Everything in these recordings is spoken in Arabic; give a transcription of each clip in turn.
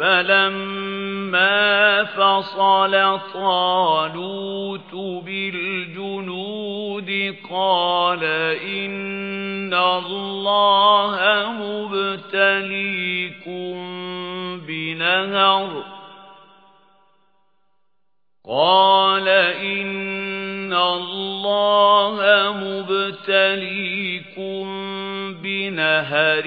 فَلَمَّا فَصَلَ طَالُوتُ بِالْجُنُودِ قَالَ إِنَّ اللَّهَ مُبْتَلِيكُم بِنَهَرٍ قَالَ إِنَّ اللَّهَ مُبْتَلِيكُم بِنَهَرٍ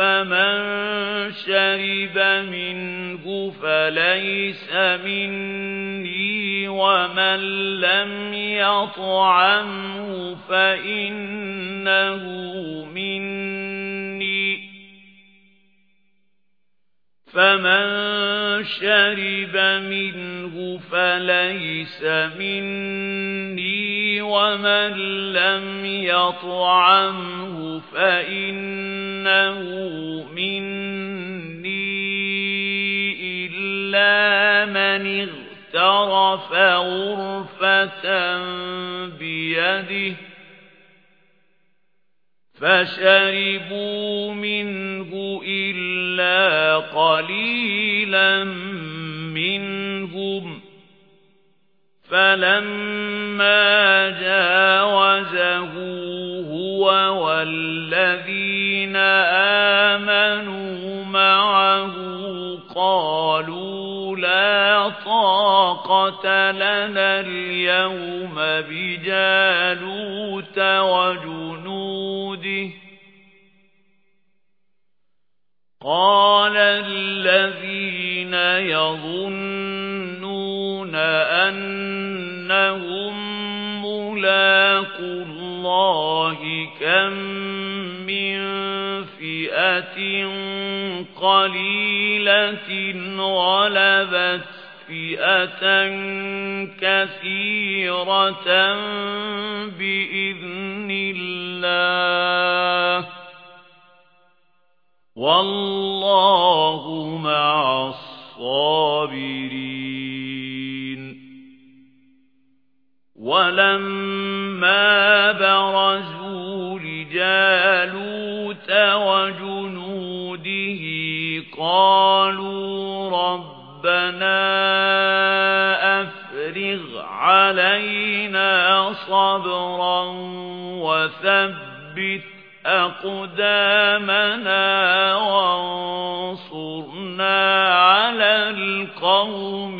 فَمَن شَرِبَ مِنْهُ فَلَيْسَ مِنِّي وَمَن لَّمْ يَطْعَمْهُ فَإِنَّهُ مِنِّي فَمَن شَرِبَ مِنْهُ فَلَيْسَ مِنِّي وَمَن لَّمْ يَطْعَمْهُ فَإِنَّهُ مِنِّي إِلَّا مَنِ اغْتَرَفَ غُرْفَةً بِيَدِهِ فَشَرِبُوا مِنْهُ إِلَّا قَلِيلًا مِنْهُمْ فَلَمَّا جَاوَزَهُ هُوَ وَالَّذِينَ آمَنُوا مَعَهُ قَالُوا لَا طَاقَةَ لَنَا الْيَوْمَ بِجَالُوتَ وَجُنُودِهِ. قَالَ الَّذِينَ يَظُنُّونَ أَنَّهُم مُّلَاقُو اللَّهِ كَم مِّن فِئَةٍ قَلِيلَةٍ غَلَبَتْ فِئَةً كَثِيرَةً بِإِذْنِ اللَّهِ وَاللَّهُ مَعَ الصَّابِرِينَ وَلَمَّا بَرَزُوا لِجَالُوتَ وَجُنُودِهِ قَالُوا رَبَّنَا أَفْرِغْ عَلَيْنَا صَبْرًا وَثَبِّتْ أَقْدَامَنَا وَانصُرْنَا عَلَى الْقَوْمِ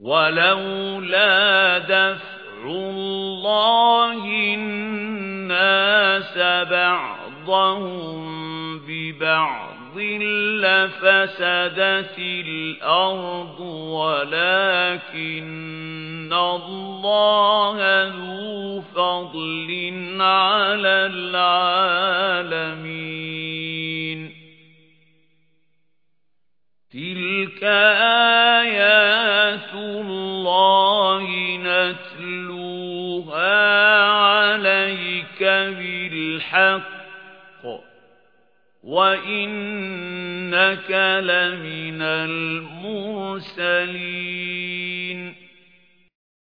وَلَوْلَا دَفْعُ اللَّهِ النَّاسَ بَعْضَهُم بِبَعْضٍ لَّفَسَدَتِ الْأَرْضُ وَلَكِنَّ اللَّهَ ذُو فَضْلٍ عَلَى الْعَالَمِينَ. تِلْكَ آيَاتُ نَتْلُوهَا عَلَيْكَ بِالْحَقِّ وَإِنَّكَ لَمِنَ الْمُرْسَلِينَ